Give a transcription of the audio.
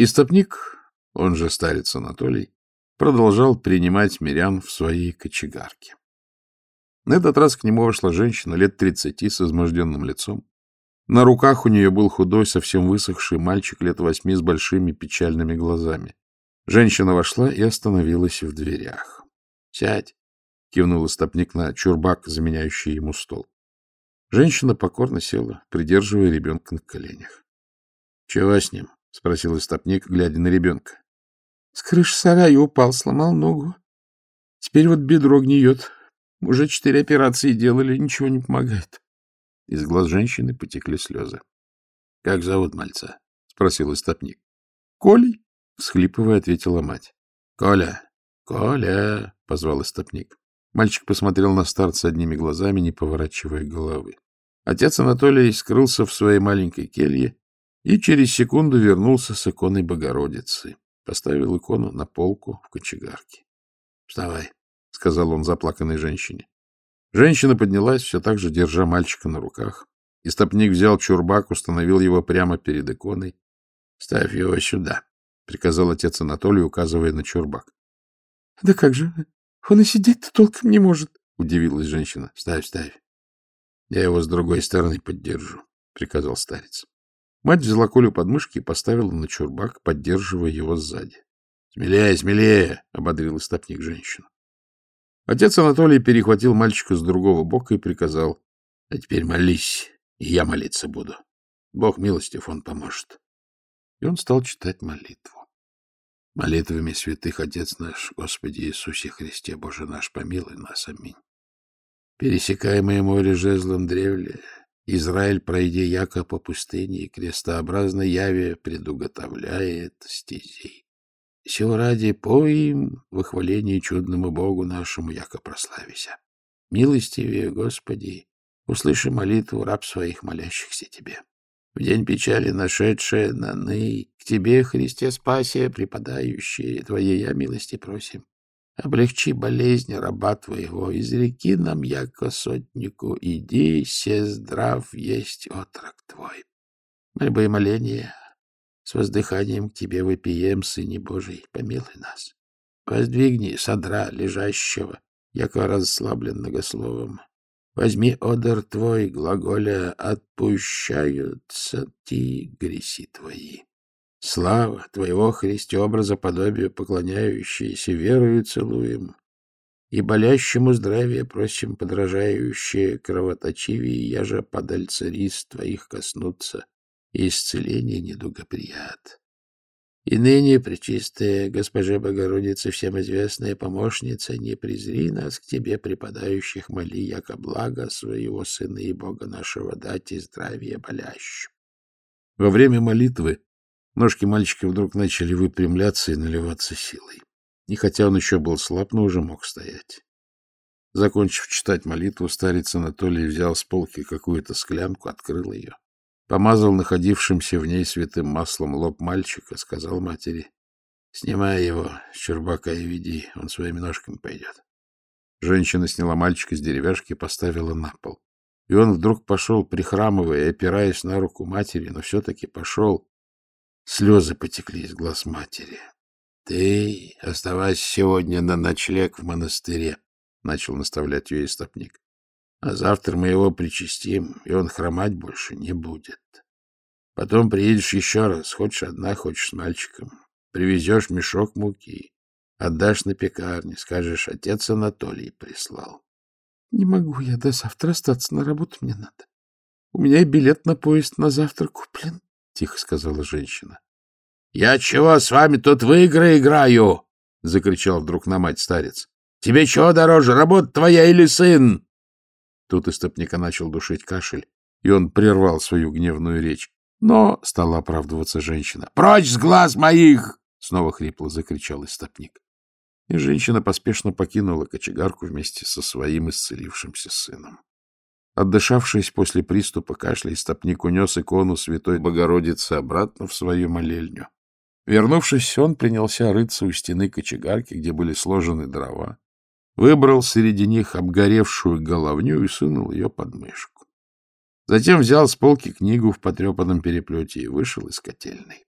Истопник, он же старец Анатолий, продолжал принимать мирян в своей кочегарке. На этот раз к нему вошла женщина лет тридцати с изможденным лицом. На руках у нее был худой, совсем высохший мальчик лет восьми с большими печальными глазами. Женщина вошла и остановилась в дверях. — Сядь, — кивнул истопник на чурбак, заменяющий ему стол. Женщина покорно села, придерживая ребенка на коленях. — Чего с ним? — спросил истопник, глядя на ребенка. — С крыши сарая упал, сломал ногу. Теперь вот бедро гниет. Уже четыре операции делали, ничего не помогает. Из глаз женщины потекли слезы. — Как зовут мальца? — спросил истопник. — Колей, — всхлипывая, ответила мать. — Коля, Коля, — позвал истопник. Мальчик посмотрел на старца одними глазами, не поворачивая головы. Отец Анатолий скрылся в своей маленькой келье и через секунду вернулся с иконой Богородицы. Поставил икону на полку в кочегарке. — Вставай, — сказал он заплаканной женщине. Женщина поднялась, все так же держа мальчика на руках. Истопник взял чурбак, установил его прямо перед иконой. — Ставь его сюда, — приказал отец Анатолий, указывая на чурбак. — Да как же? Он и сидеть-то толком не может, — удивилась женщина. — Ставь, ставь. Я его с другой стороны поддержу, — приказал старец. Мать взяла Колю под мышки и поставила на чурбак, поддерживая его сзади. — Смелее, смелее! — ободрил истопник женщину. Отец Анатолий перехватил мальчика с другого бока и приказал. — А теперь молись, и я молиться буду. Бог милостив, он поможет. И он стал читать молитву. Молитвами святых Отец наш, Господи Иисусе Христе, Боже наш, помилуй нас. Аминь. Пересекаемое море жезлом древле, Израиль, пройди яко по пустыне, и крестообразно яве предуготовляет стезей. Сего ради поим выхваление чудному Богу нашему, яко прославися. Милостивее, Господи, услыши молитву раб своих, молящихся Тебе в день печали нашедшая на ны, к тебе, Христе, спасе, преподающие твоей я милости просим. Облегчи болезнь раба твоего, изреки нам, яко сотнику, иди, се здрав есть отрок твой. Мольбы и моления с воздыханием к тебе выпием, Сыне Божий, помилуй нас. Воздвигни содра лежащего, яко расслабленного словом, Возьми одер твой, глаголя, отпущаются ти греси твои. Слава твоего Христе образа подобию поклоняющиеся верою целуем, и болящему здравия просим подражающие кровоточивее, я же подаль цариц твоих коснуться, и исцеление недугоприят. И ныне, пречистая Госпоже Богородице, всем известная помощница, не презри нас к Тебе, преподающих, моли, яко благо своего Сына и Бога нашего дать и здравие болящим. Во время молитвы ножки мальчика вдруг начали выпрямляться и наливаться силой. И хотя он еще был слаб, но уже мог стоять. Закончив читать молитву, старец Анатолий взял с полки какую-то склянку, открыл ее помазал находившимся в ней святым маслом лоб мальчика, сказал матери, — Снимай его с чурбака и веди, он своими ножками пойдет. Женщина сняла мальчика с деревяшки и поставила на пол. И он вдруг пошел, прихрамывая опираясь на руку матери, но все-таки пошел. Слезы потекли из глаз матери. — Ты оставайся сегодня на ночлег в монастыре, — начал наставлять ее истопник. А завтра мы его причастим, и он хромать больше не будет. Потом приедешь еще раз, хочешь одна, хочешь с мальчиком. Привезешь мешок муки, отдашь на пекарне, скажешь, отец Анатолий прислал. — Не могу я до завтра остаться, на работу мне надо. У меня и билет на поезд на завтра куплен, — тихо сказала женщина. — Я чего с вами тут в игры играю? — закричал вдруг на мать старец. — Тебе чего дороже, работа твоя или сын? Тут истопника начал душить кашель, и он прервал свою гневную речь. Но стала оправдываться женщина. — Прочь с глаз моих! — снова хрипло закричал истопник. И женщина поспешно покинула кочегарку вместе со своим исцелившимся сыном. Отдышавшись после приступа кашля, истопник унес икону Святой Богородицы обратно в свою молельню. Вернувшись, он принялся рыться у стены кочегарки, где были сложены дрова, выбрал среди них обгоревшую головню и сунул ее под мышку. Затем взял с полки книгу в потрепанном переплете и вышел из котельной.